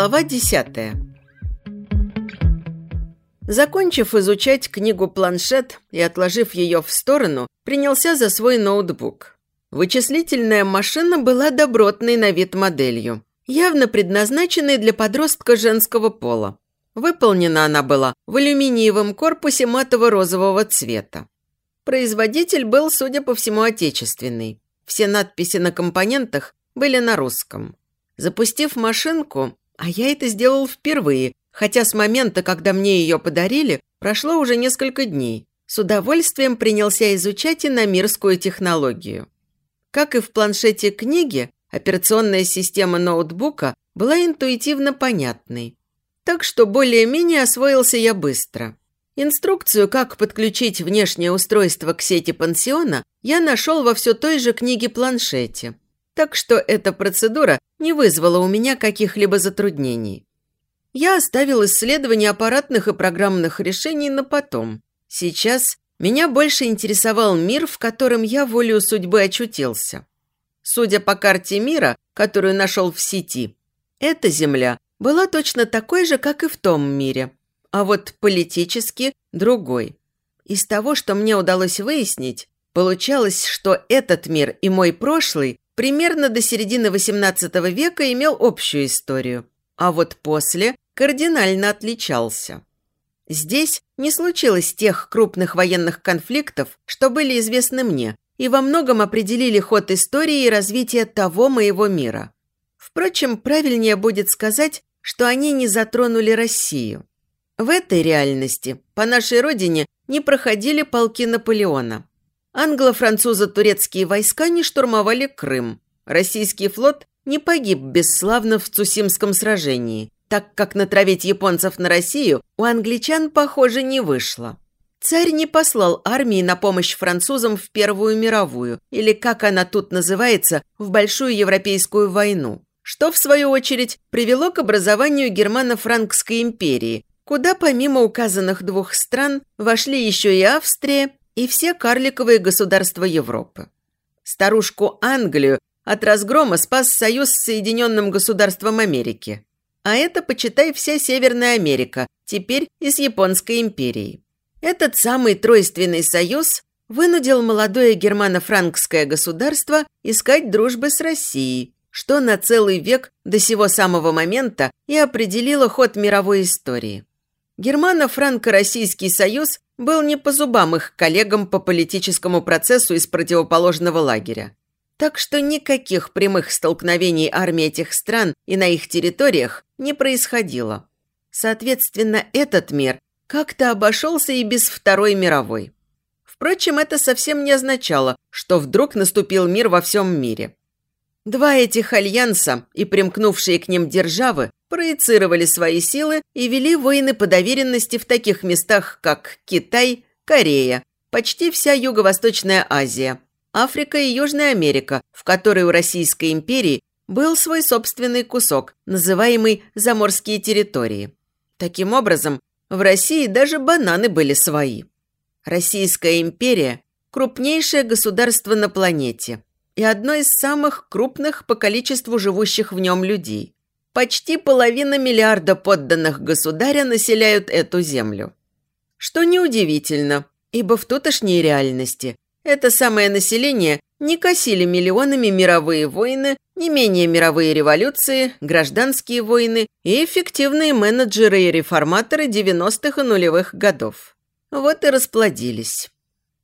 Глава десятая Закончив изучать книгу-планшет и отложив ее в сторону, принялся за свой ноутбук. Вычислительная машина была добротной на вид моделью, явно предназначенной для подростка женского пола. Выполнена она была в алюминиевом корпусе матово-розового цвета. Производитель был, судя по всему, отечественный. Все надписи на компонентах были на русском. Запустив машинку, а я это сделал впервые, хотя с момента, когда мне ее подарили, прошло уже несколько дней, с удовольствием принялся изучать иномирскую технологию. Как и в планшете книги, операционная система ноутбука была интуитивно понятной. Так что более-менее освоился я быстро. Инструкцию, как подключить внешнее устройство к сети пансиона, я нашел во все той же книге-планшете. Так что эта процедура не вызвала у меня каких-либо затруднений. Я оставил исследование аппаратных и программных решений на потом. Сейчас меня больше интересовал мир, в котором я волею судьбы очутился. Судя по карте мира, которую нашел в сети, эта Земля была точно такой же, как и в том мире, а вот политически другой. Из того, что мне удалось выяснить, получалось, что этот мир и мой прошлый примерно до середины XVIII века имел общую историю, а вот после кардинально отличался. Здесь не случилось тех крупных военных конфликтов, что были известны мне, и во многом определили ход истории и развитие того моего мира. Впрочем, правильнее будет сказать, что они не затронули Россию. В этой реальности по нашей родине не проходили полки Наполеона. Англо-французо-турецкие войска не штурмовали Крым. Российский флот не погиб бесславно в Цусимском сражении, так как натравить японцев на Россию у англичан, похоже, не вышло. Царь не послал армии на помощь французам в Первую мировую, или, как она тут называется, в Большую Европейскую войну что, в свою очередь, привело к образованию Германо-Франкской империи, куда помимо указанных двух стран вошли еще и Австрия и все карликовые государства Европы. Старушку Англию от разгрома спас союз с Соединенным Государством Америки. А это, почитай, вся Северная Америка, теперь и с Японской империей. Этот самый тройственный союз вынудил молодое германо-франкское государство искать дружбы с Россией, что на целый век до сего самого момента и определило ход мировой истории. Германо-франко-российский союз был не по зубам их коллегам по политическому процессу из противоположного лагеря. Так что никаких прямых столкновений армии этих стран и на их территориях не происходило. Соответственно, этот мир как-то обошелся и без Второй мировой. Впрочем, это совсем не означало, что вдруг наступил мир во всем мире. Два этих альянса и примкнувшие к ним державы проецировали свои силы и вели войны по доверенности в таких местах, как Китай, Корея, почти вся Юго-Восточная Азия, Африка и Южная Америка, в которой у Российской империи был свой собственный кусок, называемый «заморские территории». Таким образом, в России даже бананы были свои. Российская империя – крупнейшее государство на планете – и одно из самых крупных по количеству живущих в нем людей. Почти половина миллиарда подданных государя населяют эту землю. Что неудивительно, ибо в тутошней реальности это самое население не косили миллионами мировые войны, не менее мировые революции, гражданские войны и эффективные менеджеры и реформаторы 90-х и нулевых годов. Вот и расплодились.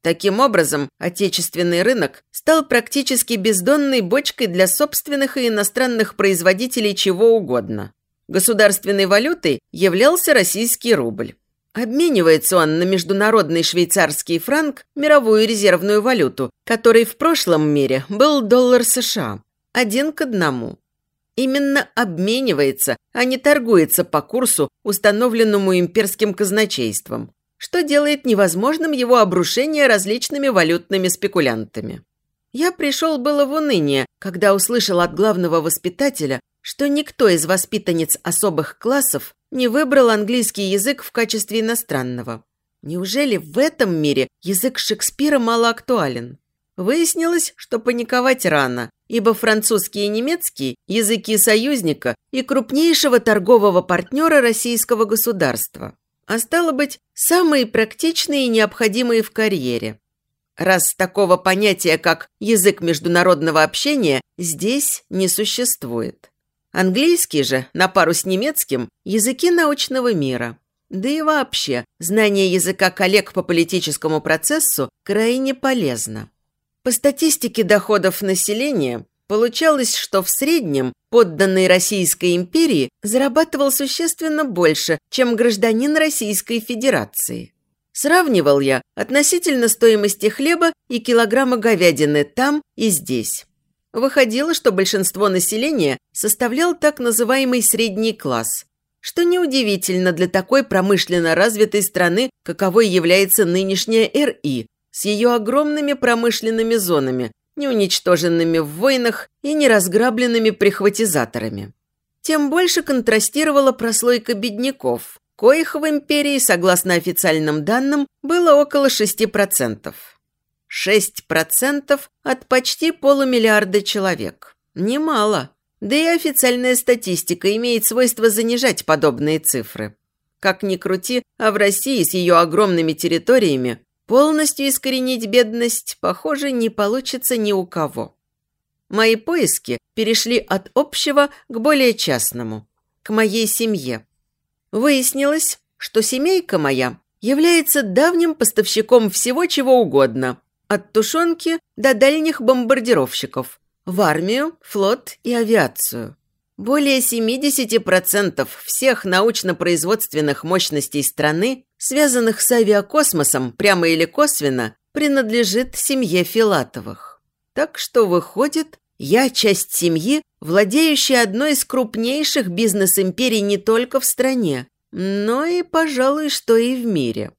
Таким образом, отечественный рынок стал практически бездонной бочкой для собственных и иностранных производителей чего угодно. Государственной валютой являлся российский рубль. Обменивается он на международный швейцарский франк, мировую резервную валюту, который в прошлом мире был доллар США. Один к одному. Именно обменивается, а не торгуется по курсу, установленному имперским казначейством что делает невозможным его обрушение различными валютными спекулянтами. Я пришел было в уныние, когда услышал от главного воспитателя, что никто из воспитанниц особых классов не выбрал английский язык в качестве иностранного. Неужели в этом мире язык Шекспира мало актуален? Выяснилось, что паниковать рано. ибо французский и немецкий – языки союзника и крупнейшего торгового партнера российского государства, а стало быть, самые практичные и необходимые в карьере. Раз такого понятия, как язык международного общения, здесь не существует. Английский же, на пару с немецким, языки научного мира. Да и вообще, знание языка коллег по политическому процессу крайне полезно. По статистике доходов населения, получалось, что в среднем подданный Российской империи зарабатывал существенно больше, чем гражданин Российской Федерации. Сравнивал я относительно стоимости хлеба и килограмма говядины там и здесь. Выходило, что большинство населения составлял так называемый средний класс, что неудивительно для такой промышленно развитой страны, каковой является нынешняя РИ, с ее огромными промышленными зонами, не уничтоженными в войнах и не разграбленными прихватизаторами. Тем больше контрастировала прослойка бедняков, коих в империи, согласно официальным данным, было около 6%. 6% от почти полумиллиарда человек. Немало. Да и официальная статистика имеет свойство занижать подобные цифры. Как ни крути, а в России с ее огромными территориями Полностью искоренить бедность, похоже, не получится ни у кого. Мои поиски перешли от общего к более частному, к моей семье. Выяснилось, что семейка моя является давним поставщиком всего чего угодно, от тушенки до дальних бомбардировщиков, в армию, флот и авиацию. Более 70% всех научно-производственных мощностей страны, связанных с авиакосмосом прямо или косвенно, принадлежит семье Филатовых. Так что выходит, я часть семьи, владеющая одной из крупнейших бизнес-империй не только в стране, но и, пожалуй, что и в мире.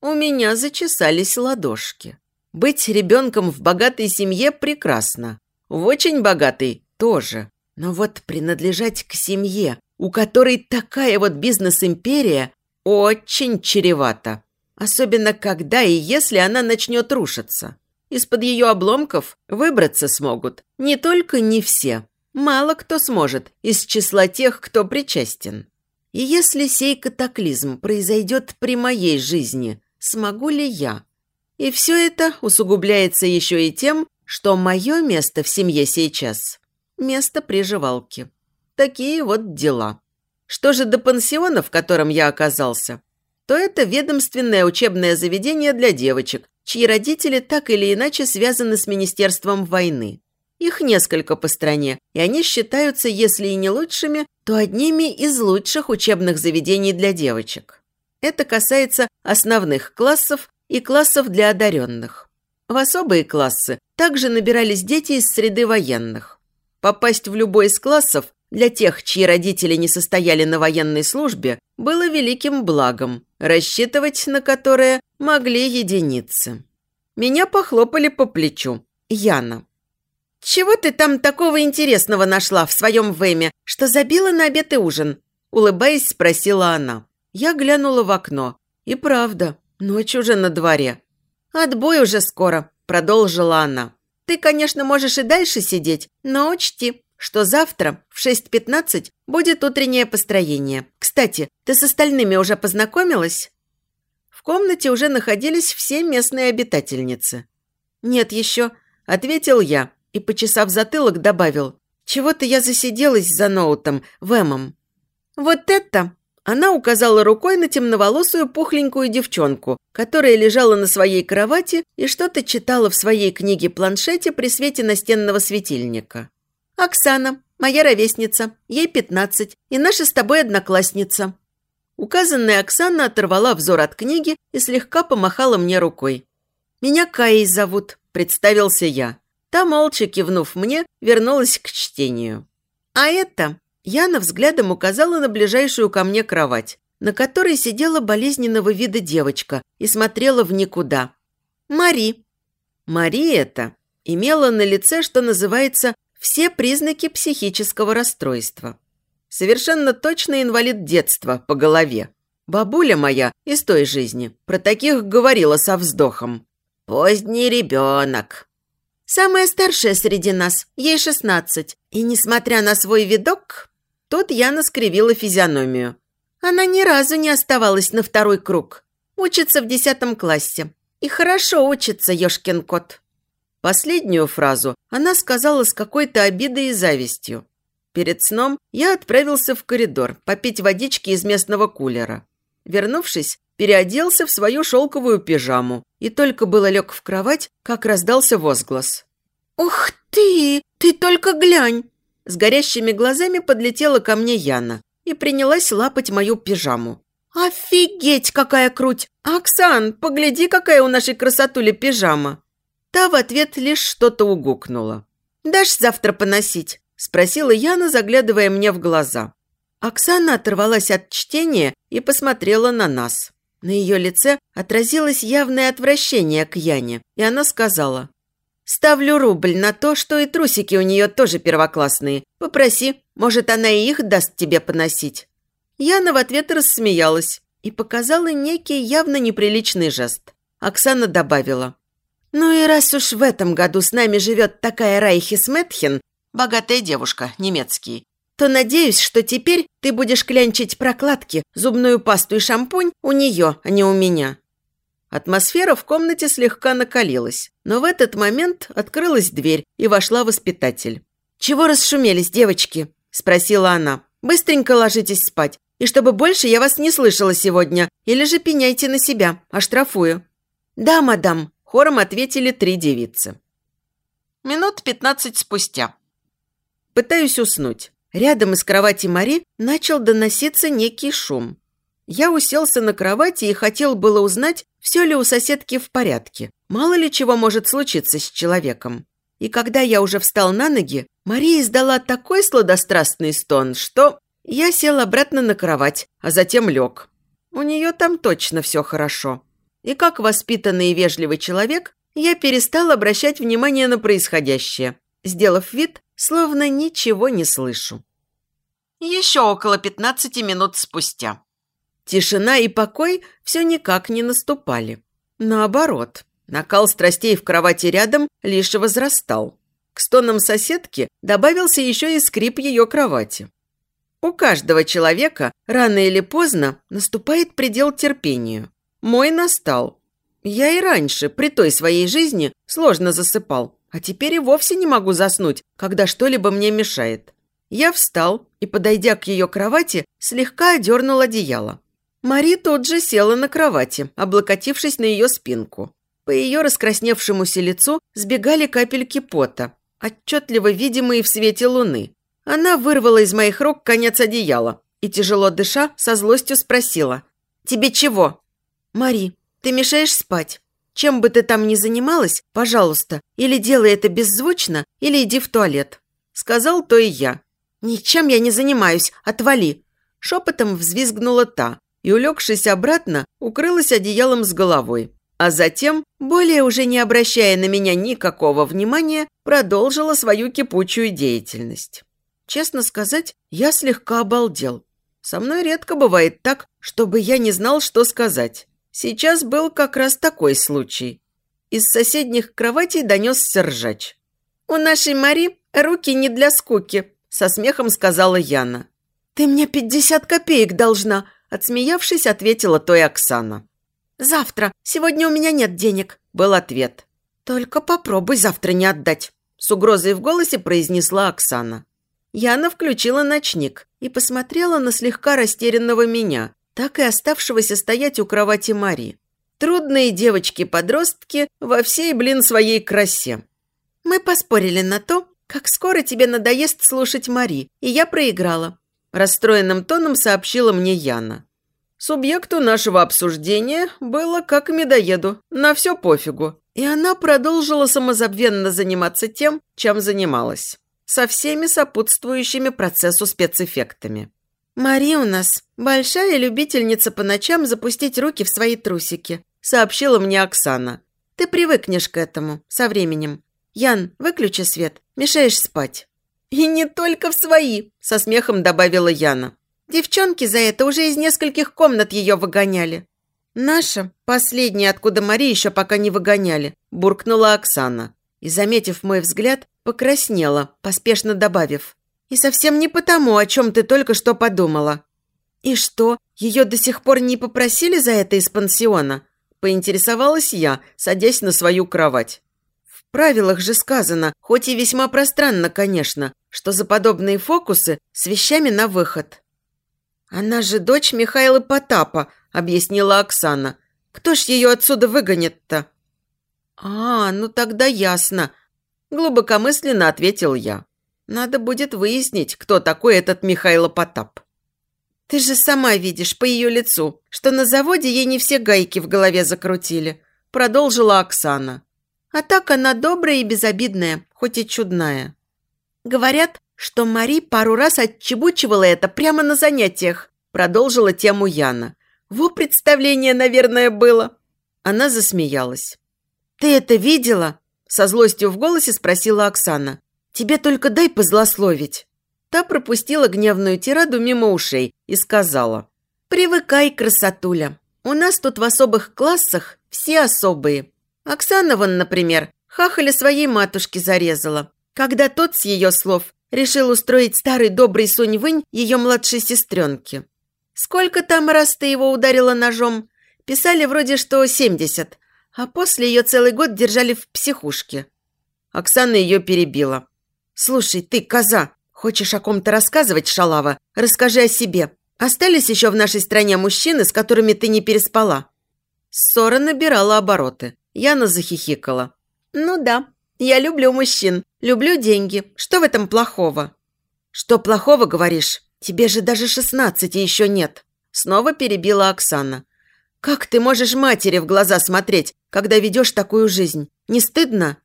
У меня зачесались ладошки. Быть ребенком в богатой семье прекрасно. В очень богатой тоже. Но вот принадлежать к семье, у которой такая вот бизнес-империя, очень чревато. Особенно когда и если она начнет рушиться. Из-под ее обломков выбраться смогут не только не все. Мало кто сможет из числа тех, кто причастен. И если сей катаклизм произойдет при моей жизни, смогу ли я? И все это усугубляется еще и тем, что мое место в семье сейчас место приживалки. Такие вот дела. Что же до пансиона, в котором я оказался, то это ведомственное учебное заведение для девочек, чьи родители так или иначе связаны с Министерством войны. Их несколько по стране, и они считаются, если и не лучшими, то одними из лучших учебных заведений для девочек. Это касается основных классов и классов для одаренных. В особые классы также набирались дети из среды военных. Попасть в любой из классов для тех, чьи родители не состояли на военной службе, было великим благом, рассчитывать на которое могли единицы. Меня похлопали по плечу. Яна. «Чего ты там такого интересного нашла в своем Вэме, что забила на обед и ужин?» Улыбаясь, спросила она. Я глянула в окно. И правда, ночь уже на дворе. «Отбой уже скоро», – продолжила она. Ты, конечно, можешь и дальше сидеть, но учти, что завтра в 6.15 будет утреннее построение. Кстати, ты с остальными уже познакомилась?» В комнате уже находились все местные обитательницы. «Нет еще», – ответил я и, почесав затылок, добавил. «Чего-то я засиделась за ноутом, Вэмом». «Вот это она указала рукой на темноволосую пухленькую девчонку, которая лежала на своей кровати и что-то читала в своей книге-планшете при свете настенного светильника. «Оксана, моя ровесница, ей пятнадцать, и наша с тобой одноклассница». Указанная Оксана оторвала взор от книги и слегка помахала мне рукой. «Меня Каей зовут», – представился я. Та, молча кивнув мне, вернулась к чтению. «А это Яна взглядом указала на ближайшую ко мне кровать, на которой сидела болезненного вида девочка и смотрела в никуда. «Мари». Мари это имела на лице, что называется, все признаки психического расстройства. Совершенно точно инвалид детства по голове. Бабуля моя из той жизни про таких говорила со вздохом. «Поздний ребенок». Самая старшая среди нас, ей шестнадцать. И несмотря на свой видок, тут Яна скривила физиономию. Она ни разу не оставалась на второй круг. Учится в десятом классе. И хорошо учится, ёшкин кот. Последнюю фразу она сказала с какой-то обидой и завистью. Перед сном я отправился в коридор попить водички из местного кулера. Вернувшись, переоделся в свою шелковую пижаму и только было лег в кровать, как раздался возглас. «Ух ты! Ты только глянь!» С горящими глазами подлетела ко мне Яна и принялась лапать мою пижаму. «Офигеть, какая круть! Оксан, погляди, какая у нашей красотули пижама!» Та в ответ лишь что-то угукнула. «Дашь завтра поносить?» – спросила Яна, заглядывая мне в глаза. Оксана оторвалась от чтения и посмотрела на нас. На ее лице отразилось явное отвращение к Яне, и она сказала, «Ставлю рубль на то, что и трусики у нее тоже первоклассные. Попроси, может, она и их даст тебе поносить». Яна в ответ рассмеялась и показала некий явно неприличный жест. Оксана добавила, «Ну и раз уж в этом году с нами живет такая Райхис Метхен, богатая девушка, немецкий, то надеюсь, что теперь ты будешь клянчить прокладки, зубную пасту и шампунь у нее, а не у меня». Атмосфера в комнате слегка накалилась, но в этот момент открылась дверь и вошла воспитатель. «Чего расшумелись, девочки?» – спросила она. «Быстренько ложитесь спать, и чтобы больше я вас не слышала сегодня, или же пеняйте на себя, оштрафую». «Да, мадам», – хором ответили три девицы. Минут пятнадцать спустя. Пытаюсь уснуть. Рядом из кровати Мари начал доноситься некий шум. Я уселся на кровати и хотел было узнать, все ли у соседки в порядке. Мало ли чего может случиться с человеком. И когда я уже встал на ноги, Мария издала такой сладострастный стон, что я сел обратно на кровать, а затем лег. У нее там точно все хорошо. И как воспитанный и вежливый человек, я перестал обращать внимание на происходящее, сделав вид, словно ничего не слышу. Еще около 15 минут спустя. Тишина и покой все никак не наступали. Наоборот, накал страстей в кровати рядом лишь возрастал. К стонам соседки добавился еще и скрип ее кровати. У каждого человека рано или поздно наступает предел терпению. Мой настал. Я и раньше, при той своей жизни, сложно засыпал. А теперь и вовсе не могу заснуть, когда что-либо мне мешает. Я встал и, подойдя к ее кровати, слегка одернул одеяло. Мари тут же села на кровати, облокотившись на ее спинку. По ее раскрасневшемуся лицу сбегали капельки пота, отчетливо видимые в свете луны. Она вырвала из моих рук конец одеяла и, тяжело дыша, со злостью спросила. «Тебе чего?» «Мари, ты мешаешь спать. Чем бы ты там ни занималась, пожалуйста, или делай это беззвучно, или иди в туалет». Сказал то и я. «Ничем я не занимаюсь, отвали!» Шепотом взвизгнула та и, улегшись обратно, укрылась одеялом с головой. А затем, более уже не обращая на меня никакого внимания, продолжила свою кипучую деятельность. Честно сказать, я слегка обалдел. Со мной редко бывает так, чтобы я не знал, что сказать. Сейчас был как раз такой случай. Из соседних кроватей донесся ржач. «У нашей Мари руки не для скуки», – со смехом сказала Яна. «Ты мне пятьдесят копеек должна», – отсмеявшись, ответила той Оксана. «Завтра. Сегодня у меня нет денег», – был ответ. «Только попробуй завтра не отдать», – с угрозой в голосе произнесла Оксана. Яна включила ночник и посмотрела на слегка растерянного меня, так и оставшегося стоять у кровати Мари. Трудные девочки-подростки во всей, блин, своей красе. Мы поспорили на то, как скоро тебе надоест слушать Мари, и я проиграла. Расстроенным тоном сообщила мне Яна. Субъекту нашего обсуждения было как медоеду, на все пофигу. И она продолжила самозабвенно заниматься тем, чем занималась. Со всеми сопутствующими процессу спецэффектами. «Мари у нас большая любительница по ночам запустить руки в свои трусики», сообщила мне Оксана. «Ты привыкнешь к этому со временем. Ян, выключи свет, мешаешь спать». «И не только в свои», со смехом добавила Яна. «Девчонки за это уже из нескольких комнат ее выгоняли». «Наша, последняя, откуда Мари еще пока не выгоняли», буркнула Оксана. и, заметив мой взгляд, покраснела, поспешно добавив. «И совсем не потому, о чем ты только что подумала». «И что, ее до сих пор не попросили за это из пансиона?» Поинтересовалась я, садясь на свою кровать. В правилах же сказано, хоть и весьма пространно, конечно, что за подобные фокусы с вещами на выход. «Она же дочь Михаила Потапа», – объяснила Оксана. «Кто ж ее отсюда выгонит-то?» «А, ну тогда ясно», – глубокомысленно ответил я. «Надо будет выяснить, кто такой этот Михаил Потап». «Ты же сама видишь по ее лицу, что на заводе ей не все гайки в голове закрутили», – продолжила Оксана. «А так она добрая и безобидная, хоть и чудная». Говорят, что Мари пару раз отчебучивала это прямо на занятиях, продолжила тему Яна. Во представление, наверное, было. Она засмеялась. «Ты это видела?» Со злостью в голосе спросила Оксана. «Тебе только дай позлословить». Та пропустила гневную тираду мимо ушей и сказала. «Привыкай, красотуля. У нас тут в особых классах все особые. Оксана вон, например, хахаля своей матушки зарезала, когда тот, с ее слов, решил устроить старый добрый Сунь-Вынь ее младшей сестренке. Сколько там раз ты его ударила ножом? Писали вроде, что семьдесят, а после ее целый год держали в психушке. Оксана ее перебила. «Слушай, ты, коза, хочешь о ком-то рассказывать, шалава? Расскажи о себе. Остались еще в нашей стране мужчины, с которыми ты не переспала?» Ссора набирала обороты. Яна захихикала. «Ну да, я люблю мужчин, люблю деньги. Что в этом плохого?» «Что плохого, говоришь? Тебе же даже шестнадцати еще нет». Снова перебила Оксана. «Как ты можешь матери в глаза смотреть, когда ведешь такую жизнь? Не стыдно?»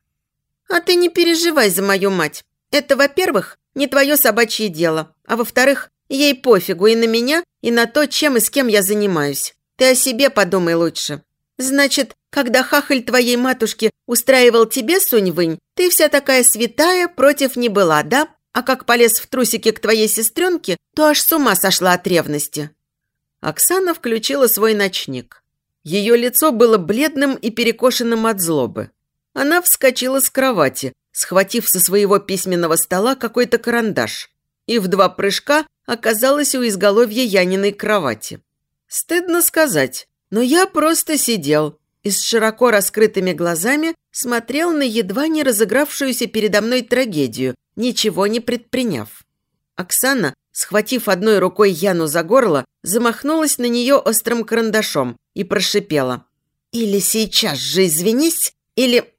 «А ты не переживай за мою мать. Это, во-первых, не твое собачье дело, а во-вторых, ей пофигу и на меня, и на то, чем и с кем я занимаюсь. Ты о себе подумай лучше. Значит, когда хахаль твоей матушки устраивал тебе, Сунь-Вынь, ты вся такая святая, против не была, да? А как полез в трусики к твоей сестренке, то аж с ума сошла от ревности». Оксана включила свой ночник. Ее лицо было бледным и перекошенным от злобы. Она вскочила с кровати, схватив со своего письменного стола какой-то карандаш, и в два прыжка оказалась у изголовья Яниной кровати. Стыдно сказать, но я просто сидел и с широко раскрытыми глазами смотрел на едва не разыгравшуюся передо мной трагедию, ничего не предприняв. Оксана, схватив одной рукой Яну за горло, замахнулась на нее острым карандашом и прошипела. «Или сейчас же извинись, или...»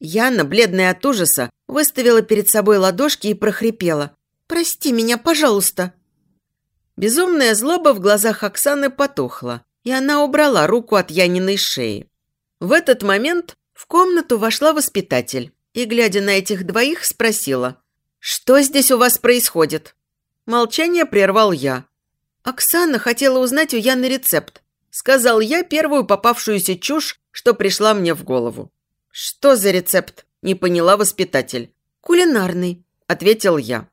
Яна, бледная от ужаса, выставила перед собой ладошки и прохрипела. «Прости меня, пожалуйста!» Безумная злоба в глазах Оксаны потухла, и она убрала руку от Яниной шеи. В этот момент в комнату вошла воспитатель и, глядя на этих двоих, спросила, «Что здесь у вас происходит?» Молчание прервал я. «Оксана хотела узнать у Яны рецепт», сказал я первую попавшуюся чушь, что пришла мне в голову. «Что за рецепт?» – не поняла воспитатель. «Кулинарный», – ответил я.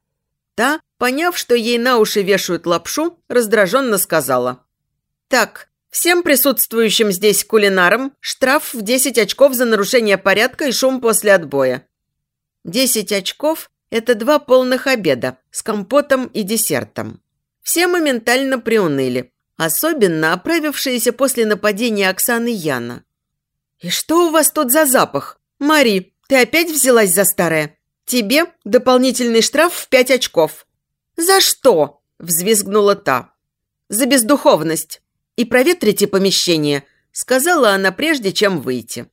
Та, поняв, что ей на уши вешают лапшу, раздраженно сказала. «Так, Всем присутствующим здесь кулинарам штраф в 10 очков за нарушение порядка и шум после отбоя. 10 очков – это два полных обеда с компотом и десертом. Все моментально приуныли, особенно оправившиеся после нападения Оксаны Яна. «И что у вас тут за запах? Мари, ты опять взялась за старое? Тебе дополнительный штраф в 5 очков». «За что?» – взвизгнула та. «За бездуховность и проветрите помещение», – сказала она прежде, чем выйти.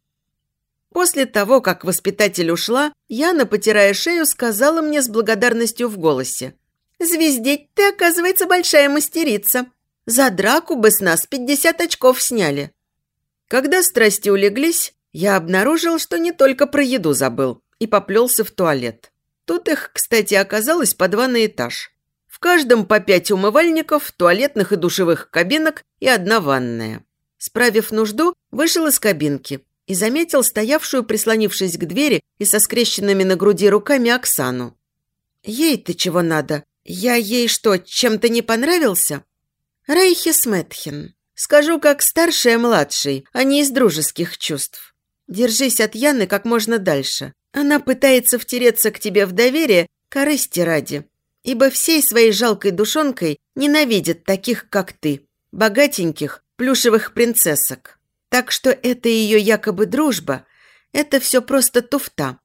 После того, как воспитатель ушла, Яна, потирая шею, сказала мне с благодарностью в голосе. «Звездеть ты, оказывается, большая мастерица. За драку бы с нас пятьдесят очков сняли». Когда страсти улеглись, я обнаружил, что не только про еду забыл, и поплелся в туалет. Тут их, кстати, оказалось по два на этаж. В каждом по пять умывальников, туалетных и душевых кабинок и одна ванная. Справив нужду, вышел из кабинки и заметил стоявшую, прислонившись к двери и со скрещенными на груди руками Оксану. «Ей-то чего надо? Я ей что, чем-то не понравился?» «Рейхис Мэтхен. Скажу, как старшая младший, а не из дружеских чувств. Держись от Яны как можно дальше. Она пытается втереться к тебе в доверие корысти ради, ибо всей своей жалкой душонкой ненавидит таких, как ты, богатеньких, плюшевых принцессок. Так что это ее якобы дружба, это все просто туфта.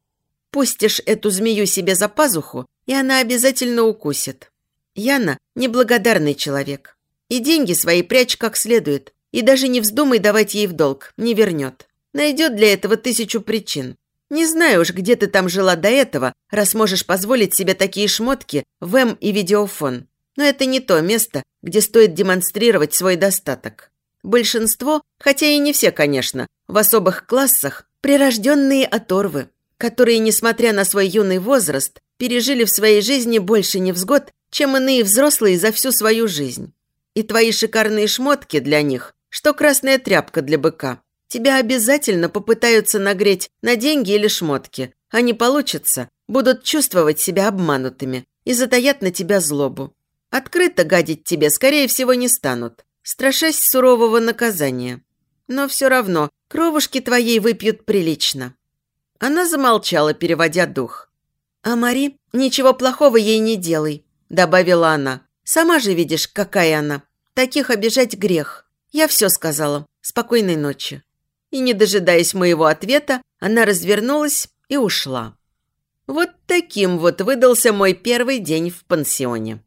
Пустишь эту змею себе за пазуху, и она обязательно укусит. Яна – неблагодарный человек. И деньги свои прячь как следует, и даже не вздумай давать ей в долг, не вернет. Найдет для этого тысячу причин. Не знаю уж, где ты там жила до этого, раз можешь позволить себе такие шмотки, ВЭМ и видеофон. Но это не то место, где стоит демонстрировать свой достаток. Большинство, хотя и не все, конечно, в особых классах прирожденные оторвы, которые, несмотря на свой юный возраст, пережили в своей жизни больше невзгод, чем иные взрослые за всю свою жизнь. И твои шикарные шмотки для них, что красная тряпка для быка. Тебя обязательно попытаются нагреть на деньги или шмотки, а не получится, будут чувствовать себя обманутыми и затаят на тебя злобу. Открыто гадить тебе, скорее всего, не станут, страшась сурового наказания. Но все равно кровушки твоей выпьют прилично. Она замолчала, переводя дух. «А Мари, ничего плохого ей не делай», – добавила она. «Сама же видишь, какая она. Таких обижать грех. Я все сказала. Спокойной ночи». И, не дожидаясь моего ответа, она развернулась и ушла. Вот таким вот выдался мой первый день в пансионе.